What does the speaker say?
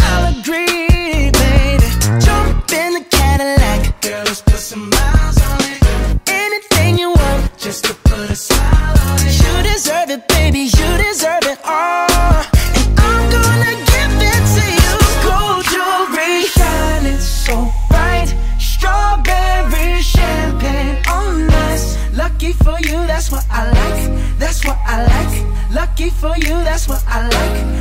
agree, Anything you want, just to put a smile on it. You deserve it, baby. You deserve it all. And I'm gonna give it to you. Gold jewelry shining so bright. Strawberry champagne on us. Lucky for you, that's what I like. That's what I like. Lucky for you, that's what I like.